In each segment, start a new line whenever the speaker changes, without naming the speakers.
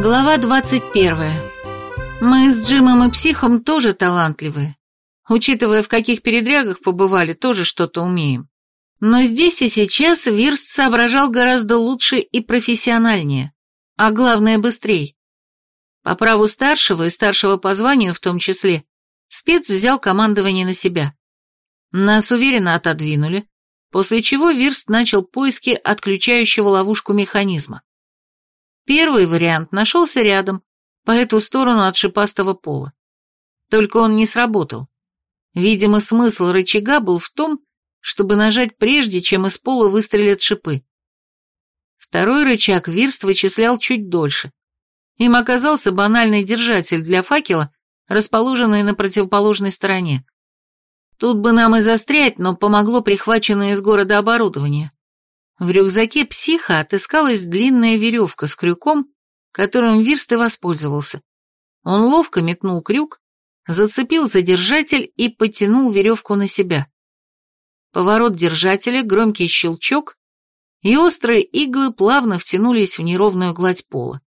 Глава 21. Мы с Джимом и Психом тоже талантливые. Учитывая, в каких передрягах побывали, тоже что-то умеем. Но здесь и сейчас Вирст соображал гораздо лучше и профессиональнее, а главное быстрее. По праву старшего и старшего по званию в том числе, спец взял командование на себя. Нас уверенно отодвинули, после чего Вирст начал поиски отключающего ловушку механизма. Первый вариант нашелся рядом, по эту сторону от шипастого пола. Только он не сработал. Видимо, смысл рычага был в том, чтобы нажать прежде, чем из пола выстрелят шипы. Второй рычаг Вирст вычислял чуть дольше. Им оказался банальный держатель для факела, расположенный на противоположной стороне. Тут бы нам и застрять, но помогло прихваченное из города оборудование. В рюкзаке психа отыскалась длинная веревка с крюком, которым Вирст и воспользовался. Он ловко метнул крюк, зацепил задержатель и потянул веревку на себя. Поворот держателя, громкий щелчок, и острые иглы плавно втянулись в неровную гладь пола.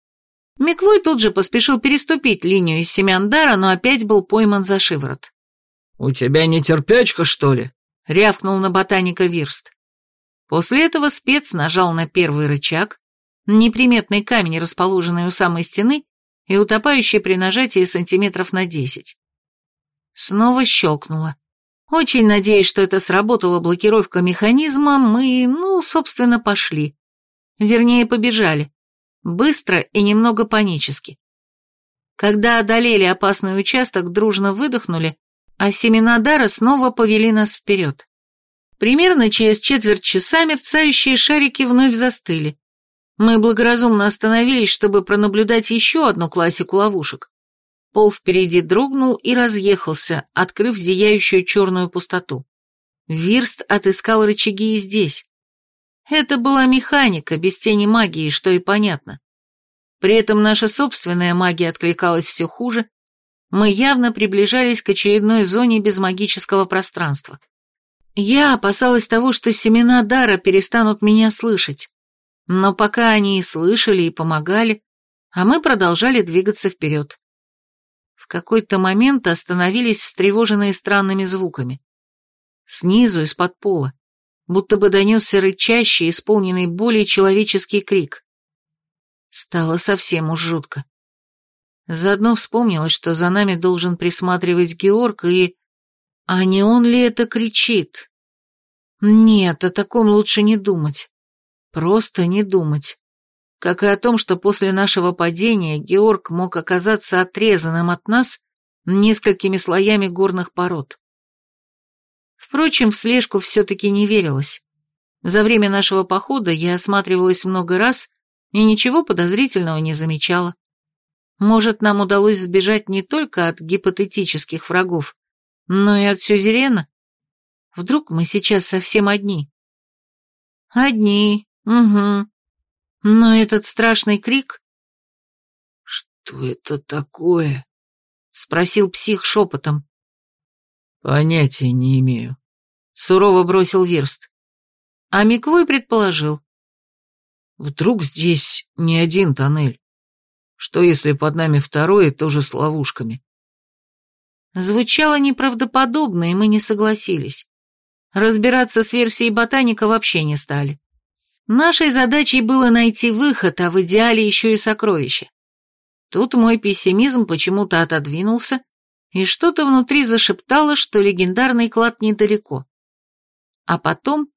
Миквой тут же поспешил переступить линию из семян дара, но опять был пойман за шиворот.
«У тебя не терпячка, что ли?» — рявкнул на ботаника Вирст.
После этого спец нажал на первый рычаг, неприметный камень, расположенный у самой стены и утопающий при нажатии сантиметров на десять. Снова щелкнуло. Очень надеясь, что это сработала блокировка механизма, мы, ну, собственно, пошли. Вернее, побежали. Быстро и немного панически. Когда одолели опасный участок, дружно выдохнули, а семена дара снова повели нас вперед. Примерно через четверть часа мерцающие шарики вновь застыли. Мы благоразумно остановились, чтобы пронаблюдать еще одну классику ловушек. Пол впереди дрогнул и разъехался, открыв зияющую черную пустоту. Вирст отыскал рычаги и здесь. Это была механика, без тени магии, что и понятно. При этом наша собственная магия откликалась все хуже, мы явно приближались к очередной зоне без магического пространства. Я опасалась того, что семена дара перестанут меня слышать. Но пока они и слышали, и помогали, а мы продолжали двигаться вперед. В какой-то момент остановились встревоженные странными звуками. Снизу, из-под пола, будто бы донесся рычащий, исполненный боли человеческий крик. Стало совсем уж жутко. Заодно вспомнилось, что за нами должен присматривать Георг, и... А не он ли это кричит? Нет, о таком лучше не думать. Просто не думать. Как и о том, что после нашего падения Георг мог оказаться отрезанным от нас несколькими слоями горных пород. Впрочем, в слежку все-таки не верилось. За время нашего похода я осматривалась много раз и ничего подозрительного не замечала. Может, нам удалось сбежать не только от гипотетических врагов, но и от сюзерена? Вдруг мы сейчас совсем одни? Одни, угу. Но этот страшный крик...
«Что это такое?»
— спросил псих шепотом.
«Понятия не имею», —
сурово бросил Верст. А Миквой предположил.
«Вдруг здесь не один тоннель? Что если под нами второй тоже с ловушками?»
Звучало неправдоподобно, и мы не согласились. Разбираться с версией ботаника вообще не стали. Нашей задачей было найти выход, а в идеале еще и сокровище. Тут мой пессимизм почему-то отодвинулся, и что-то внутри зашептало, что легендарный клад недалеко. А потом,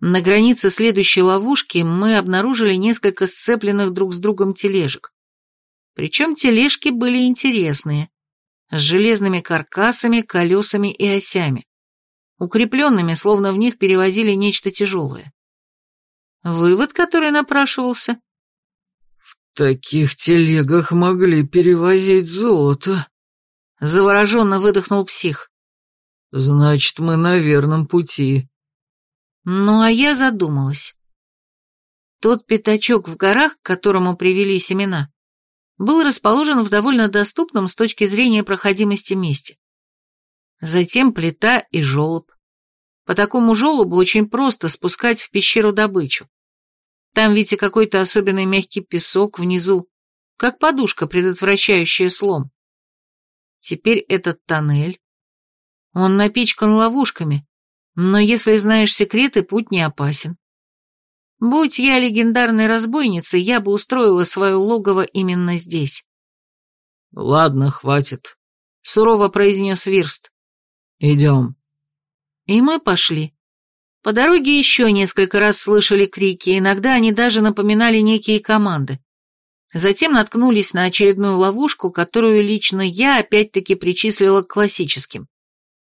на границе следующей ловушки, мы обнаружили несколько сцепленных друг с другом тележек. Причем тележки были интересные с железными каркасами, колесами и осями, укрепленными, словно в них перевозили нечто тяжелое. Вывод, который напрашивался.
«В таких телегах могли перевозить золото», —
завороженно выдохнул псих.
«Значит, мы на верном пути».
Ну, а я задумалась. Тот пятачок в горах, к которому привели семена, был расположен в довольно доступном с точки зрения проходимости месте. Затем плита и желоб. По такому желобу очень просто спускать в пещеру добычу. Там ведь и какой-то особенный мягкий песок внизу, как подушка, предотвращающая слом. Теперь этот тоннель. Он напичкан ловушками, но если знаешь секреты, путь не опасен. Будь я легендарной разбойницей, я бы устроила свое логово именно здесь.
«Ладно, хватит», —
сурово произнес Вирст.
«Идем».
И мы пошли. По дороге еще несколько раз слышали крики, иногда они даже напоминали некие команды. Затем наткнулись на очередную ловушку, которую лично я опять-таки причислила к классическим.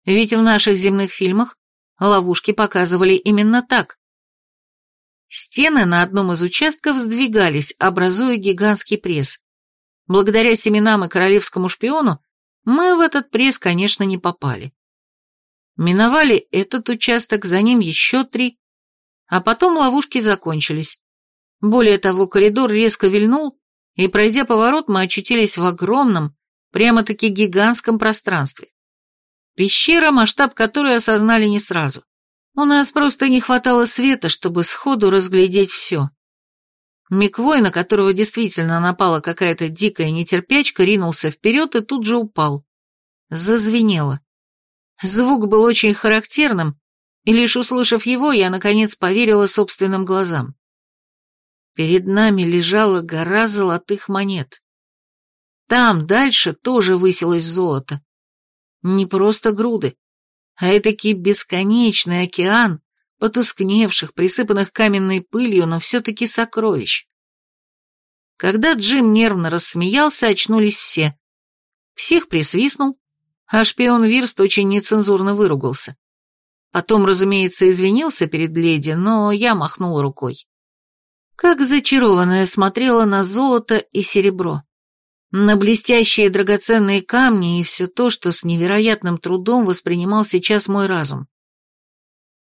Ведь в наших земных фильмах ловушки показывали именно так. Стены на одном из участков сдвигались, образуя гигантский пресс. Благодаря семенам и королевскому шпиону мы в этот пресс, конечно, не попали. Миновали этот участок, за ним еще три, а потом ловушки закончились. Более того, коридор резко вильнул, и, пройдя поворот, мы очутились в огромном, прямо-таки гигантском пространстве. Пещера, масштаб которой осознали не сразу. У нас просто не хватало света, чтобы сходу разглядеть все. Миквой, на которого действительно напала какая-то дикая нетерпячка, ринулся вперед и тут же упал. Зазвенело. Звук был очень характерным, и лишь услышав его, я наконец поверила собственным глазам. Перед нами лежала гора золотых монет. Там дальше тоже высилось золото. Не просто груды, а этакий бесконечный океан потускневших, присыпанных каменной пылью, но все-таки сокровищ. Когда Джим нервно рассмеялся, очнулись все. Псих присвистнул, а шпион Вирст очень нецензурно выругался. Потом, разумеется, извинился перед леди, но я махнула рукой как зачарованная смотрела на золото и серебро, на блестящие драгоценные камни и все то, что с невероятным трудом воспринимал сейчас мой разум.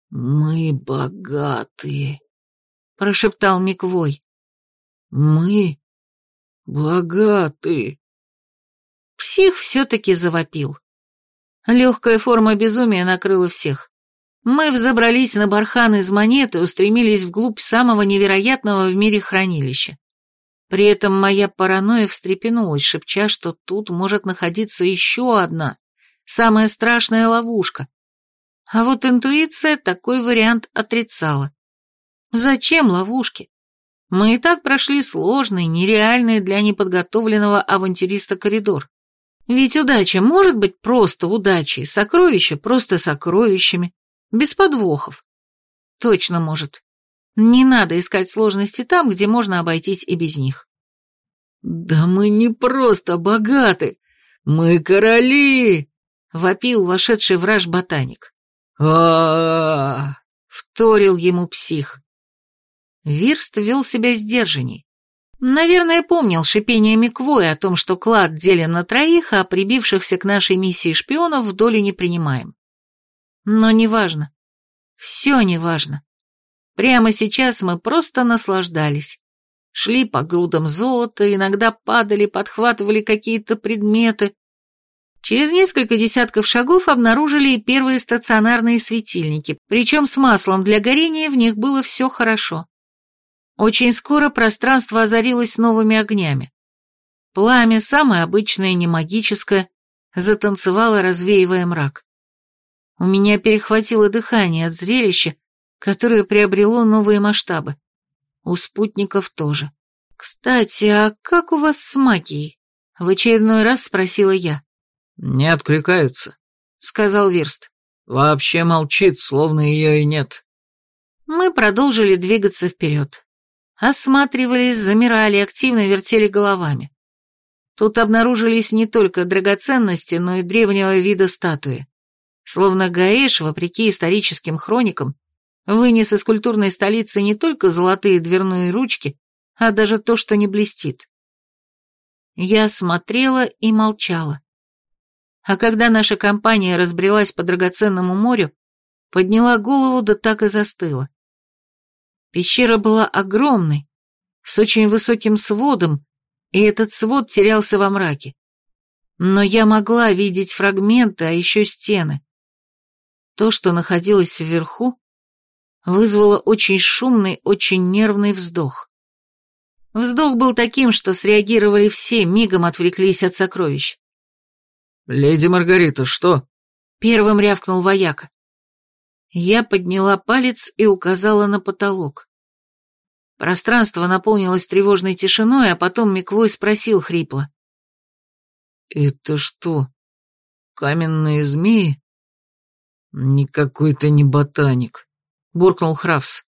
«Мы богатые», —
прошептал Миквой.
«Мы богаты».
Псих все-таки завопил. Легкая форма безумия накрыла всех. Мы взобрались на бархан из монет и устремились вглубь самого невероятного в мире хранилища. При этом моя паранойя встрепенулась, шепча, что тут может находиться еще одна, самая страшная ловушка. А вот интуиция такой вариант отрицала. Зачем ловушки? Мы и так прошли сложный, нереальный для неподготовленного авантюриста коридор. Ведь удача может быть просто удачей, сокровища просто сокровищами. Без подвохов. Точно может. Не надо искать сложности там, где можно обойтись и без них.
«Да мы не просто богаты, мы короли!» — вопил вошедший враж ботаник. а
вторил ему псих. Вирст вел себя сдержанней. Наверное, помнил шипение Миквоя о том, что клад делим на троих, а прибившихся к нашей миссии шпионов в долю не принимаем. Но неважно. Все неважно. Прямо сейчас мы просто наслаждались. Шли по грудам золота, иногда падали, подхватывали какие-то предметы. Через несколько десятков шагов обнаружили и первые стационарные светильники, причем с маслом для горения в них было все хорошо. Очень скоро пространство озарилось новыми огнями. Пламя, самое обычное, не магическое, затанцевало, развеивая мрак. У меня перехватило дыхание от зрелища, которое приобрело новые масштабы. У спутников тоже. «Кстати, а как у вас с магией?» — в очередной раз спросила я.
«Не откликаются», —
сказал Верст.
«Вообще молчит, словно ее и нет».
Мы продолжили двигаться вперед. Осматривались, замирали, активно вертели головами. Тут обнаружились не только драгоценности, но и древнего вида статуи. Словно Гаэш, вопреки историческим хроникам, вынес из культурной столицы не только золотые дверные ручки, а даже то, что не блестит. Я смотрела и молчала. А когда наша компания разбрелась по драгоценному морю, подняла голову да так и застыла. Пещера была огромной, с очень высоким сводом, и этот свод терялся во мраке. Но я могла видеть фрагменты, а еще стены. То, что находилось вверху, вызвало очень шумный, очень нервный вздох. Вздох был таким, что среагировали все, мигом отвлеклись от сокровищ.
«Леди Маргарита, что?»
Первым рявкнул вояка. Я подняла палец и указала на потолок. Пространство наполнилось тревожной тишиной, а потом Миквой спросил хрипло.
«Это что, каменные змеи?» «Никакой ты не ботаник», — буркнул Хравс.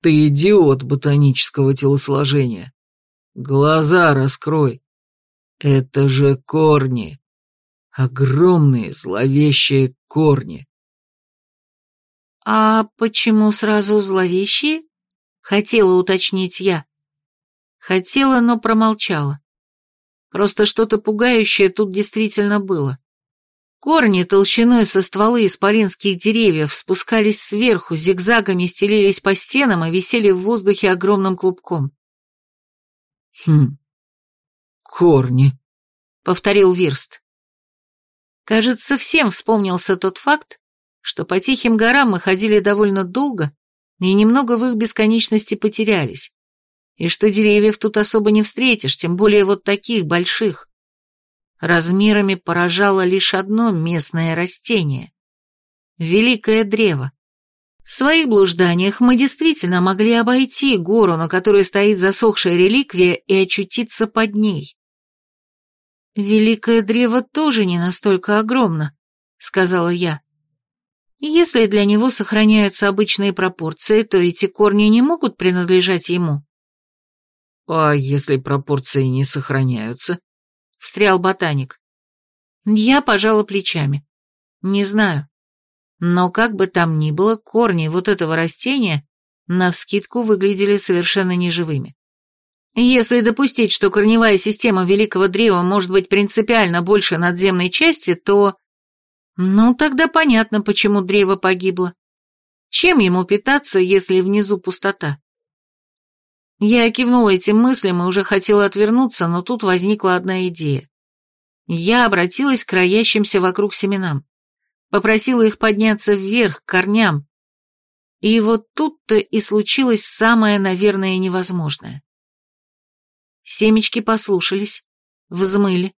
«Ты идиот ботанического телосложения. Глаза раскрой. Это же корни. Огромные зловещие корни».
«А почему сразу зловещие?» — хотела уточнить я. Хотела, но промолчала. Просто что-то пугающее тут действительно было. Корни толщиной со стволы исполинских деревьев спускались сверху, зигзагами стелились по стенам и висели в воздухе огромным клубком.
«Хм, корни», — повторил Вирст.
Кажется, всем вспомнился тот факт, что по тихим горам мы ходили довольно долго и немного в их бесконечности потерялись, и что деревьев тут особо не встретишь, тем более вот таких больших. Размерами поражало лишь одно местное растение — великое древо. В своих блужданиях мы действительно могли обойти гору, на которой стоит засохшая реликвия, и очутиться под ней. «Великое древо тоже не настолько огромно», — сказала я. «Если для него сохраняются обычные пропорции, то эти корни не могут принадлежать ему».
«А если пропорции не сохраняются?»
— встрял ботаник. Я пожала плечами. Не знаю. Но как бы там ни было, корни вот этого растения навскидку выглядели совершенно неживыми. Если допустить, что корневая система Великого Древа может быть принципиально больше надземной части, то... Ну, тогда понятно, почему древо погибло. Чем ему питаться, если внизу пустота? Я кивнула этим мыслям и уже хотела отвернуться, но тут возникла одна идея. Я обратилась к роящимся вокруг семенам. Попросила их подняться вверх, к корням. И вот тут-то и случилось самое, наверное, невозможное. Семечки послушались, взмыли.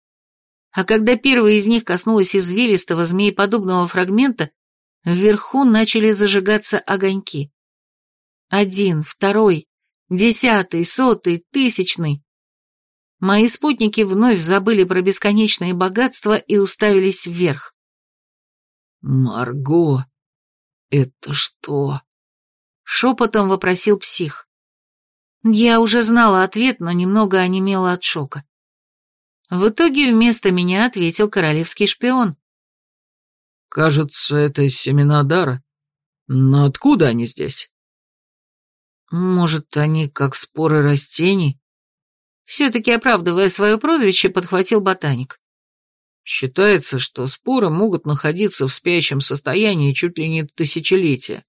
А когда первая из них коснулась извилистого змееподобного фрагмента, вверху начали зажигаться огоньки. Один, второй, Десятый, сотый, тысячный. Мои спутники вновь забыли про бесконечные богатства и уставились вверх.
«Марго, это что?»
Шепотом вопросил псих. Я уже знала ответ, но немного онемела от шока. В итоге вместо меня ответил королевский шпион.
«Кажется, это семена дара. Но откуда они здесь?»
Может, они как споры растений? Все-таки, оправдывая свое прозвище, подхватил ботаник.
Считается, что споры могут находиться в спящем состоянии чуть ли не тысячелетия,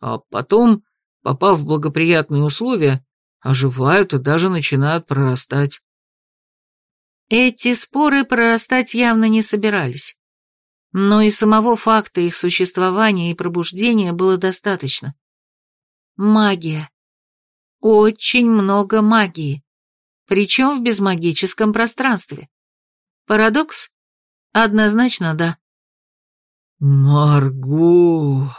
а потом, попав в благоприятные условия, оживают и даже начинают прорастать.
Эти споры прорастать явно не собирались. Но и самого факта их существования и пробуждения было достаточно. Магия. Очень много магии. Причем в безмагическом пространстве. Парадокс? Однозначно да.
«Марго!»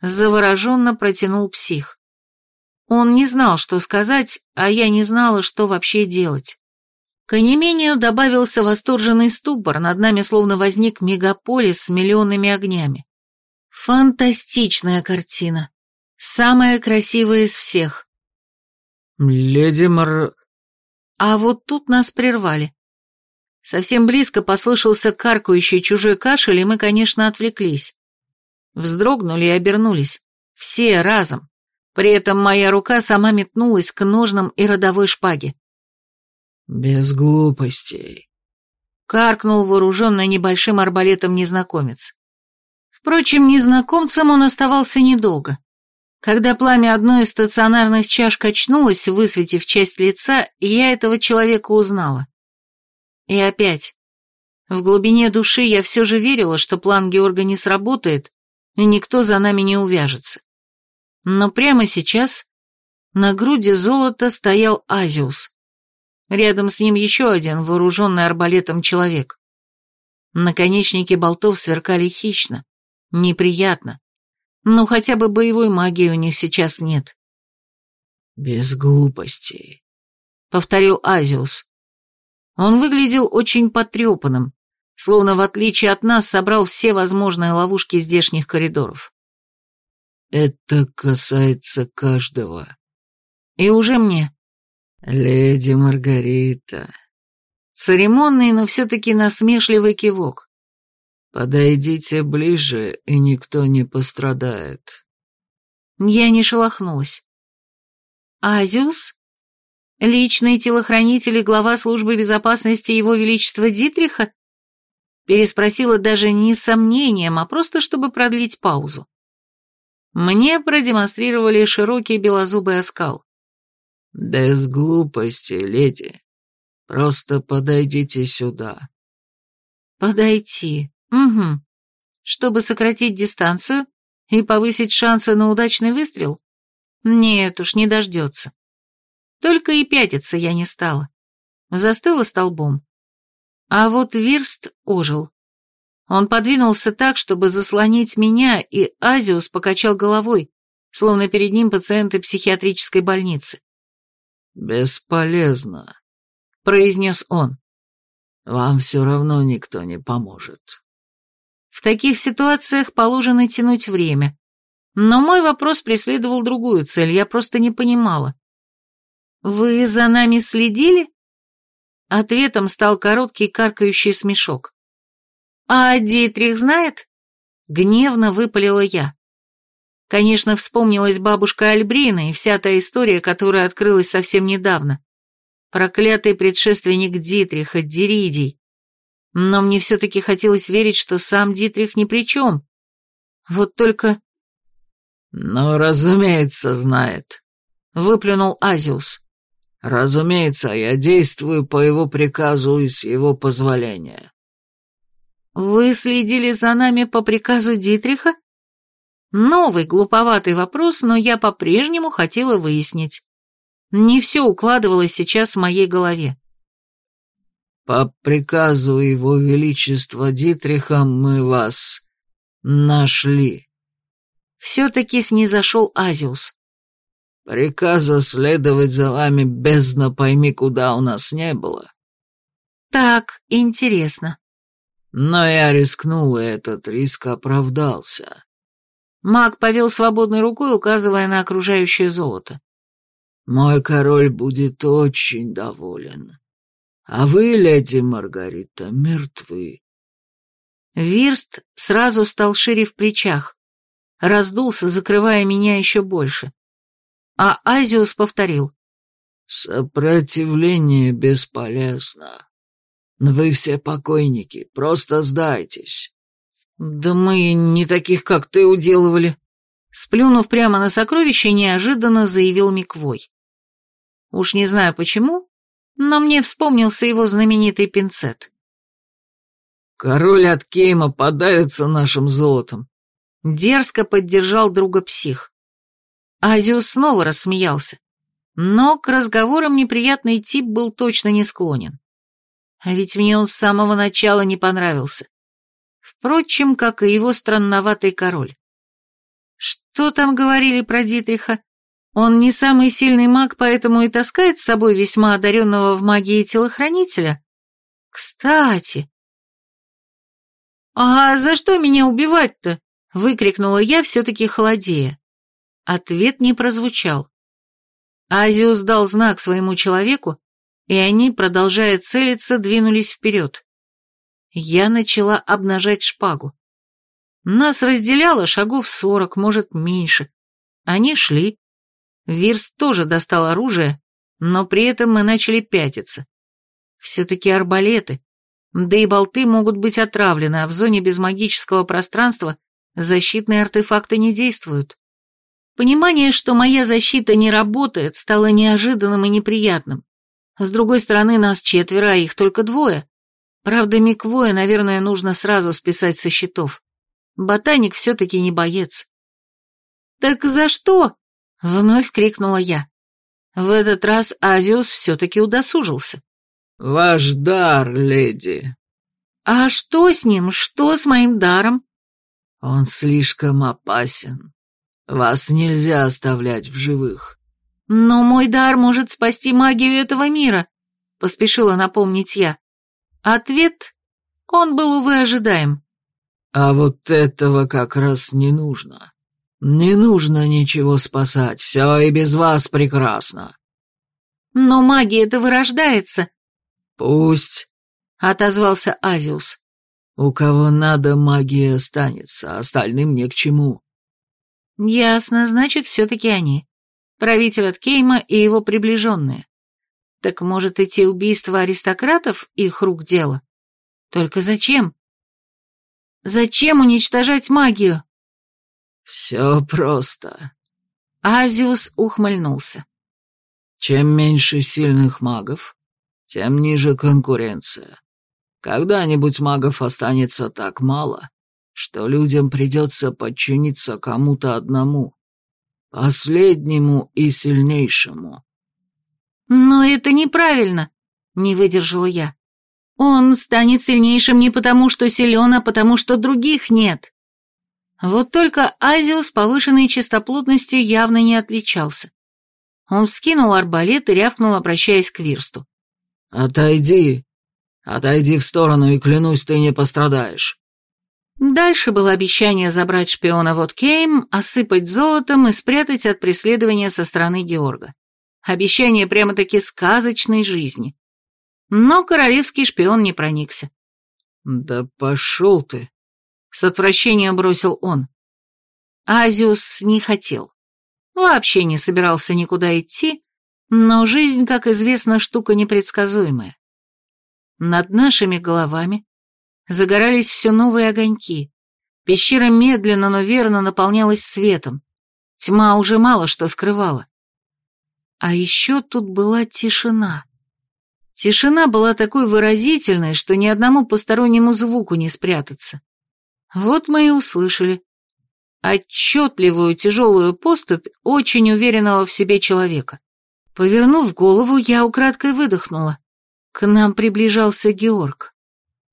Завороженно протянул псих. Он не знал, что сказать, а я не знала, что вообще делать. К онемению добавился восторженный ступор, над нами словно возник мегаполис с миллионными огнями. Фантастичная картина. Самая красивая из всех.
«Леди Мар...»
А вот тут нас прервали. Совсем близко послышался каркающий чужой кашель, и мы, конечно, отвлеклись. Вздрогнули и обернулись. Все разом. При этом моя рука сама метнулась к ножнам и родовой шпаге.
«Без глупостей», —
каркнул вооруженный небольшим арбалетом незнакомец. Впрочем, незнакомцем он оставался недолго. Когда пламя одной из стационарных чаш качнулось, высветив часть лица, я этого человека узнала. И опять. В глубине души я все же верила, что план Георга не сработает, и никто за нами не увяжется. Но прямо сейчас На груди золота стоял Азиус. Рядом с ним еще один, вооруженный арбалетом человек. Наконечники болтов сверкали хищно, неприятно. Но хотя бы боевой магии у них сейчас нет.
«Без глупостей», — повторил Азиус.
Он выглядел очень потрепанным, словно в отличие от нас собрал все возможные ловушки здешних коридоров.
«Это касается каждого».
«И уже мне».
«Леди Маргарита»,
Церемонный, но все-таки насмешливый кивок.
«Подойдите ближе, и никто не пострадает».
Я не шелохнулась. «Азиус? Личный телохранитель и глава службы безопасности Его Величества Дитриха?» Переспросила даже не с сомнением, а просто чтобы продлить паузу. Мне продемонстрировали широкий белозубый оскал.
«Без глупости, леди. Просто подойдите сюда».
«Подойти. Угу. Чтобы сократить дистанцию и повысить шансы на удачный выстрел? Нет уж, не дождется. Только и пятиться я не стала. Застыла столбом. А вот Вирст ожил. Он подвинулся так, чтобы заслонить меня, и Азиус покачал головой, словно перед ним пациенты психиатрической больницы.
«Бесполезно произнес он. «Вам все равно никто не поможет».
В таких ситуациях положено тянуть время. Но мой вопрос преследовал другую цель, я просто не понимала. «Вы за нами следили?» Ответом стал короткий каркающий смешок. «А Дитрих знает?» Гневно выпалила я. Конечно, вспомнилась бабушка Альбрина и вся та история, которая открылась совсем недавно. Проклятый предшественник Дитриха, Диридий. Но мне все-таки хотелось верить, что сам Дитрих ни при чем. Вот только...
«Ну, разумеется, знает», — выплюнул Азиус. «Разумеется, я действую по его приказу и с его позволения».
«Вы следили за нами по приказу Дитриха?» Новый глуповатый вопрос, но я по-прежнему хотела выяснить. Не все укладывалось сейчас в моей голове.
«По приказу его величества Дитриха мы вас нашли».
Все-таки снизошел Азиус.
«Приказа следовать за вами бездна пойми куда у нас не было».
«Так, интересно».
«Но я рискнул, и этот риск оправдался».
Маг повел свободной рукой, указывая на окружающее золото.
Мой король будет очень доволен. А вы, леди Маргарита, мертвы.
Вирст сразу стал шире в плечах, раздулся, закрывая меня еще больше. А Азиус повторил.
«Сопротивление бесполезно. Вы все покойники, просто сдайтесь».
«Да мы не таких, как ты, уделывали». Сплюнув прямо на сокровище, неожиданно заявил Миквой. Уж не знаю почему, но мне вспомнился его знаменитый пинцет.
«Король от Кейма подавится нашим золотом», —
дерзко поддержал друга псих. Азиус снова рассмеялся, но к разговорам неприятный тип был точно не склонен. А ведь мне он с самого начала не понравился. Впрочем, как и его странноватый король. Что там говорили про Дитриха? Он не самый сильный маг, поэтому и таскает с собой весьма одаренного в магии телохранителя. Кстати... «А за что меня убивать-то?» — выкрикнула я, все-таки холодея. Ответ не прозвучал. Азиус дал знак своему человеку, и они, продолжая целиться, двинулись вперед. Я начала обнажать шпагу. Нас разделяло шагов сорок, может, меньше. Они шли, Вирс тоже достал оружие, но при этом мы начали пятиться. Все-таки арбалеты, да и болты могут быть отравлены, а в зоне без магического пространства защитные артефакты не действуют. Понимание, что моя защита не работает, стало неожиданным и неприятным. С другой стороны, нас четверо, а их только двое. Правда, Миквоя, наверное, нужно сразу списать со счетов. Ботаник все-таки не боец. «Так за что?» Вновь крикнула я. В этот раз Азиус все-таки удосужился.
«Ваш дар, леди».
«А что с ним? Что с моим даром?»
«Он слишком опасен. Вас нельзя оставлять в живых».
«Но мой дар может спасти магию этого мира», — поспешила напомнить я. Ответ, он был, увы, ожидаем.
«А вот этого как раз не нужно. Не нужно ничего спасать, все и без вас прекрасно».
«Но магия-то вырождается».
«Пусть», —
отозвался Азиус.
«У кого надо, магия останется, остальным не к чему».
«Ясно, значит, все-таки они. Правитель от Кейма и его приближенные. Так может, эти убийства аристократов их рук дело? Только зачем? Зачем уничтожать магию?
Все просто.
Азиус ухмыльнулся.
Чем меньше сильных магов, тем ниже конкуренция. Когда-нибудь магов останется так мало, что людям придется подчиниться кому-то одному, последнему и сильнейшему.
Но это неправильно, не выдержала я. Он станет сильнейшим не потому, что силен, а потому, что других нет. Вот только Азиус повышенной чистоплотностью явно не отличался. Он вскинул арбалет и рявкнул, обращаясь к Вирсту.
«Отойди! Отойди в сторону, и клянусь, ты не пострадаешь!»
Дальше было обещание забрать шпиона в Откейм, осыпать золотом и спрятать от преследования со стороны Георга. Обещание прямо-таки сказочной жизни. Но королевский шпион не проникся.
«Да пошел ты!» — с отвращением бросил он.
Азиус не хотел. Вообще не собирался никуда идти, но жизнь, как известно, штука непредсказуемая. Над нашими головами загорались все новые огоньки. Пещера медленно, но верно наполнялась светом. Тьма уже мало что скрывала. А еще тут была тишина. Тишина была такой выразительной, что ни одному постороннему звуку не спрятаться. Вот мы и услышали. Отчетливую тяжелую поступь очень уверенного в себе человека. Повернув голову, я украдкой выдохнула. К нам приближался Георг.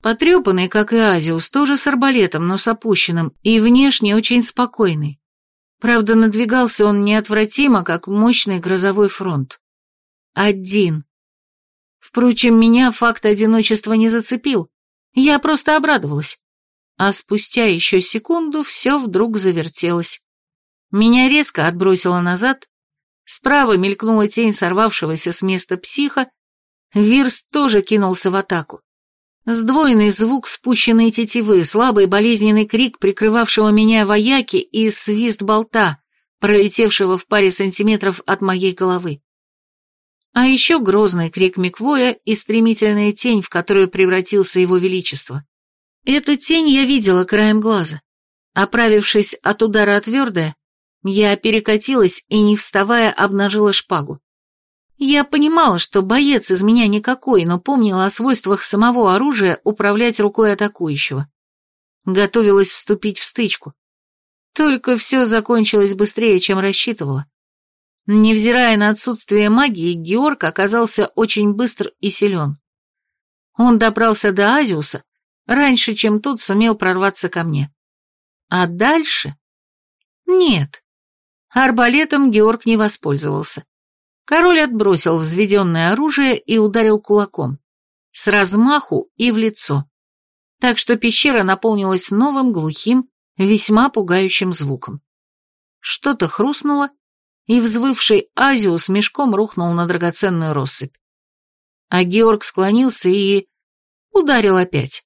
Потрепанный, как и Азиус, тоже с арбалетом, но с опущенным, и внешне очень спокойный. Правда, надвигался он неотвратимо, как мощный грозовой фронт. Один. Впрочем, меня факт одиночества не зацепил. Я просто обрадовалась. А спустя еще секунду все вдруг завертелось. Меня резко отбросило назад, справа мелькнула тень сорвавшегося с места психа, Вирс тоже кинулся в атаку. Сдвоенный звук спущенной тетивы, слабый болезненный крик прикрывавшего меня вояки и свист болта, пролетевшего в паре сантиметров от моей головы. А еще грозный крик Миквоя и стремительная тень, в которую превратился его величество. Эту тень я видела краем глаза. Оправившись от удара твердое, я перекатилась и, не вставая, обнажила шпагу. Я понимала, что боец из меня никакой, но помнила о свойствах самого оружия управлять рукой атакующего. Готовилась вступить в стычку. Только все закончилось быстрее, чем рассчитывала. Невзирая на отсутствие магии, Георг оказался очень быстр и силен. Он добрался до Азиуса раньше, чем тот сумел прорваться ко мне. А дальше? Нет. Арбалетом Георг не воспользовался. Король отбросил взведенное оружие и ударил кулаком. С размаху и в лицо. Так что пещера наполнилась новым, глухим, весьма пугающим звуком. Что-то хрустнуло, и взвывший Азиус мешком рухнул на драгоценную россыпь. А Георг склонился и... ударил опять.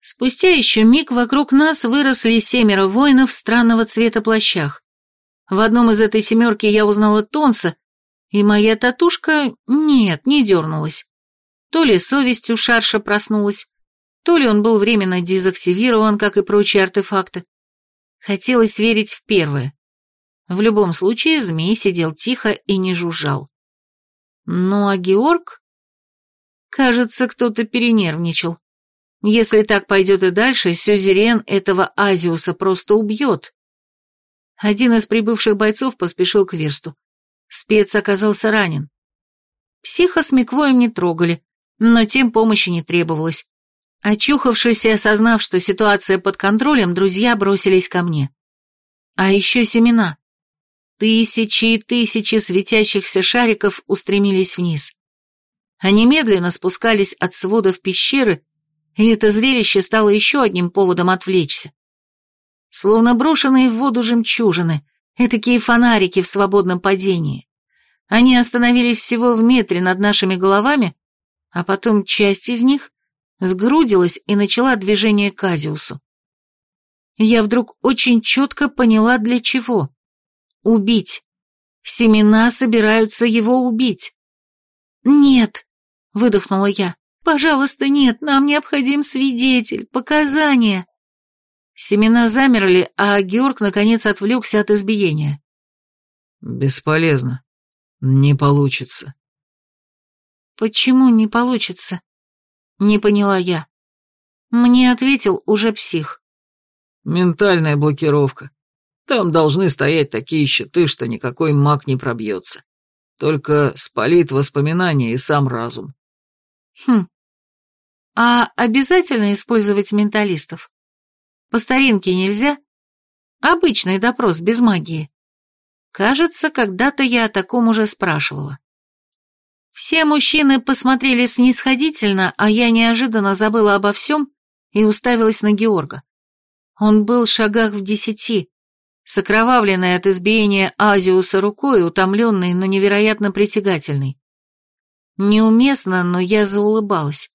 Спустя еще миг вокруг нас выросли семеро воинов странного цвета плащах. В одном из этой семерки я узнала Тонса, и моя татушка, нет, не дернулась. То ли совесть у Шарша проснулась, то ли он был временно дезактивирован, как и прочие артефакты. Хотелось верить в первое. В любом случае, змей сидел тихо и не жужжал. Ну а Георг? Кажется, кто-то перенервничал. Если так пойдет и дальше, Сюзерен этого Азиуса просто убьет. Один из прибывших бойцов поспешил к версту. Спец оказался ранен. Психа с Миквоем не трогали, но тем помощи не требовалось. Очухавшись и осознав, что ситуация под контролем, друзья бросились ко мне. А еще семена. Тысячи и тысячи светящихся шариков устремились вниз. Они медленно спускались от сводов пещеры, и это зрелище стало еще одним поводом отвлечься. Словно брошенные в воду жемчужины, этакие фонарики в свободном падении. Они остановились всего в метре над нашими головами, а потом часть из них сгрудилась и начала движение к Азиусу. Я вдруг очень четко поняла, для чего. Убить. Семена собираются его убить. «Нет», — выдохнула я, — «пожалуйста, нет, нам необходим свидетель, показания». Семена замерли, а Георг наконец отвлекся от избиения.
«Бесполезно. Не получится».
«Почему не получится?» Не поняла я. Мне ответил уже псих.
«Ментальная блокировка. Там должны стоять такие щиты, что никакой маг не пробьется. Только спалит воспоминания и сам разум.
Хм. А обязательно использовать менталистов? По старинке нельзя? Обычный допрос без магии. Кажется, когда-то я о таком уже спрашивала. Все мужчины посмотрели снисходительно, а я неожиданно забыла обо всем и уставилась на Георга. Он был в шагах в десяти, с окровавленной от избиения Азиуса рукой, утомленный, но невероятно притягательный. Неуместно, но я заулыбалась.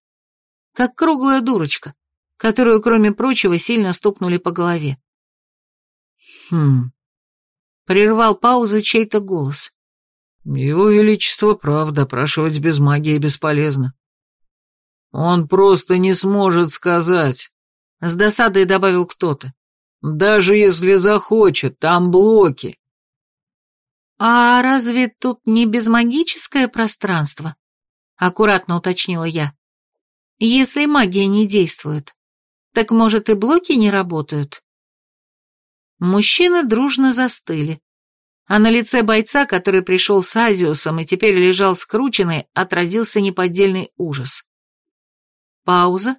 Как круглая дурочка, которую, кроме прочего, сильно стукнули по голове.
«Хм...»
Прервал паузу чей-то голос.
«Его Величество прав, допрашивать без магии бесполезно. Он просто не сможет сказать», — с досадой добавил кто-то. Даже если захочет, там блоки.
А разве тут не безмагическое пространство? Аккуратно уточнила я. Если магия не действует, так может и блоки не работают? Мужчины дружно застыли, а на лице бойца, который пришел с Азиусом и теперь лежал скрученный, отразился неподдельный ужас. Пауза,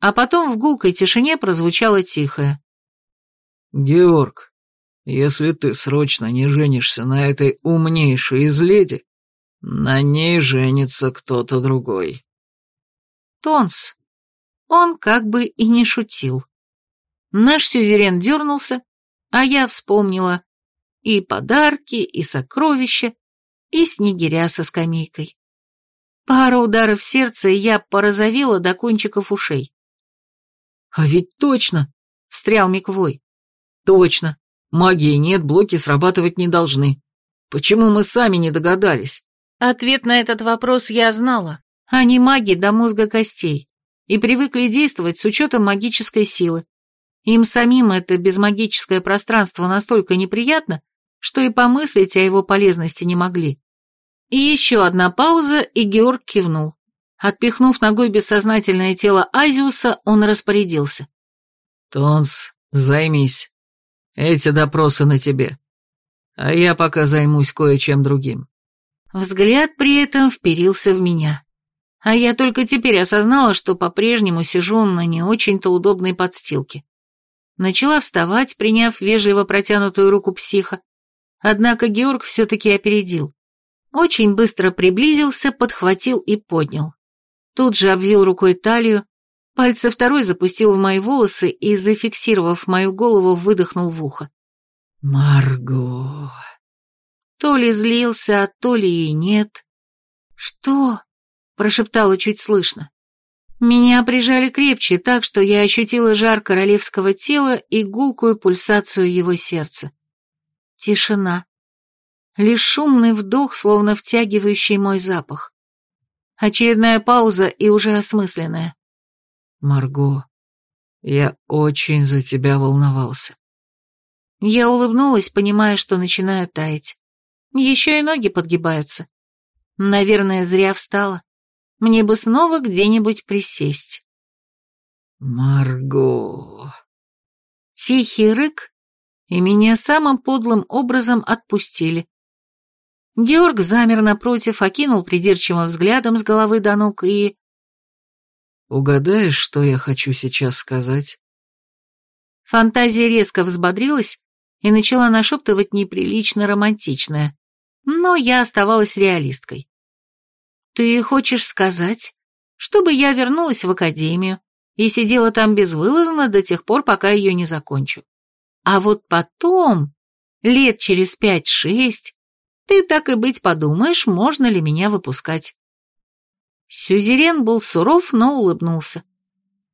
а потом в гулкой тишине прозвучало тихое.
«Георг, если ты срочно не женишься на этой умнейшей из леди, на ней женится кто-то другой».
Тонс. Он как бы и не шутил. Наш сюзерен дернулся, а я вспомнила и подарки, и сокровища, и снегиря со скамейкой. Пара ударов сердца, и я порозовела до кончиков ушей.
«А ведь точно!» — встрял Миквой. Точно. Магии нет, блоки срабатывать не должны. Почему мы сами не догадались?
Ответ на этот вопрос я знала. Они маги до мозга костей и привыкли действовать с учетом магической силы. Им самим это безмагическое пространство настолько неприятно, что и помыслить о его полезности не могли. И еще одна пауза, и Георг кивнул. Отпихнув ногой бессознательное тело Азиуса, он распорядился.
«Тонс, займись». Эти допросы на тебе. А я пока займусь кое-чем другим».
Взгляд при этом вперился в меня. А я только теперь осознала, что по-прежнему сижу на не очень-то удобной подстилке. Начала вставать, приняв вежливо протянутую руку психа. Однако Георг все-таки опередил. Очень быстро приблизился, подхватил и поднял. Тут же обвил рукой талию, Пальцы второй запустил в мои волосы и, зафиксировав мою голову, выдохнул в ухо.
«Марго...»
То ли злился, а то ли и нет. «Что?» — прошептала чуть слышно. Меня прижали крепче, так что я ощутила жар королевского тела и гулкую пульсацию его сердца. Тишина. Лишь шумный вдох, словно втягивающий мой запах. Очередная пауза и уже осмысленная.
Марго, я очень за тебя волновался.
Я улыбнулась, понимая, что начинаю таять. Еще и ноги подгибаются. Наверное, зря встала. Мне бы снова где-нибудь присесть.
Марго.
Тихий рык, и меня самым подлым образом отпустили. Георг замер напротив, окинул придирчивым взглядом с головы до ног и...
«Угадаешь, что я хочу сейчас сказать?»
Фантазия резко взбодрилась и начала нашептывать неприлично романтичное, но я оставалась реалисткой. «Ты хочешь сказать, чтобы я вернулась в академию и сидела там безвылазно до тех пор, пока ее не закончу? А вот потом, лет через пять-шесть, ты так и быть подумаешь, можно ли меня выпускать». Сюзерен был суров, но улыбнулся.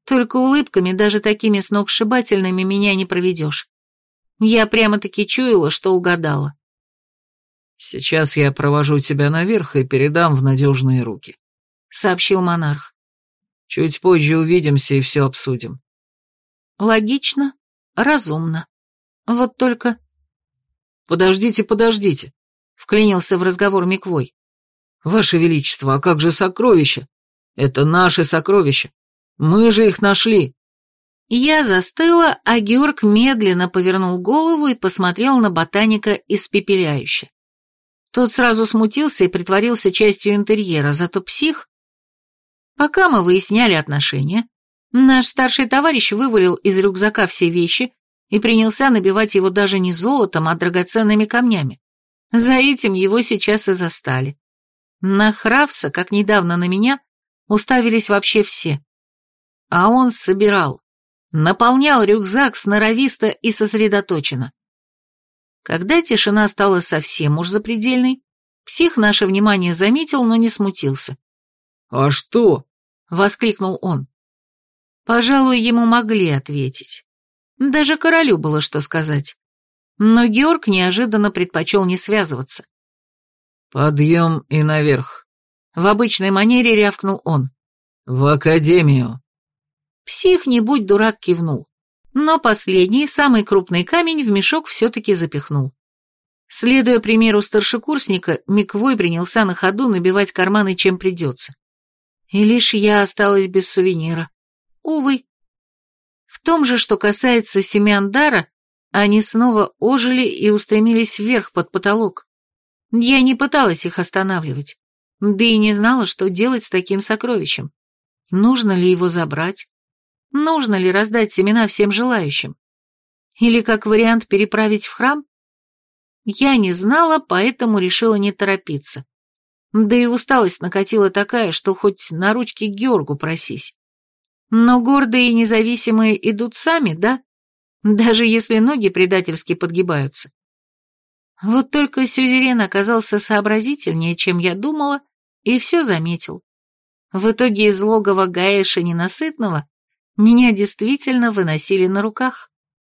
Только улыбками, даже такими сногсшибательными, меня не проведешь. Я прямо-таки чуяла, что угадала.
«Сейчас я провожу тебя наверх и передам в надежные руки», — сообщил монарх. «Чуть позже увидимся и все обсудим».
«Логично, разумно. Вот только...»
«Подождите, подождите», — вклинился в разговор Миквой. «Ваше Величество, а как же сокровища? Это наши сокровища. Мы же их нашли».
Я застыла, а Георг медленно повернул голову и посмотрел на ботаника испепеляюще. Тот сразу смутился и притворился частью интерьера, зато псих... Пока мы выясняли отношения, наш старший товарищ вывалил из рюкзака все вещи и принялся набивать его даже не золотом, а драгоценными камнями. За этим его сейчас и застали. На Хравса, как недавно на меня, уставились вообще все. А он собирал, наполнял рюкзак сноровисто и сосредоточенно. Когда тишина стала совсем уж запредельной, псих наше внимание заметил, но не смутился.
«А что?»
— воскликнул он. Пожалуй, ему могли ответить. Даже королю было что сказать. Но Георг неожиданно предпочел не связываться.
«Подъем и наверх», —
в обычной манере рявкнул он.
«В академию».
Псих, не будь дурак, кивнул. Но последний, самый крупный камень в мешок все-таки запихнул. Следуя примеру старшекурсника, Миквой принялся на ходу набивать карманы чем придется. И лишь я осталась без сувенира. Увы. В том же, что касается семян дара, они снова ожили и устремились вверх под потолок. Я не пыталась их останавливать, да и не знала, что делать с таким сокровищем. Нужно ли его забрать? Нужно ли раздать семена всем желающим? Или как вариант переправить в храм? Я не знала, поэтому решила не торопиться. Да и усталость накатила такая, что хоть на ручки Георгу просись. Но гордые и независимые идут сами, да? Даже если ноги предательски подгибаются. Вот только Сюзерен оказался сообразительнее, чем я думала, и все заметил. В итоге из логова Гаэша Ненасытного меня действительно выносили на руках.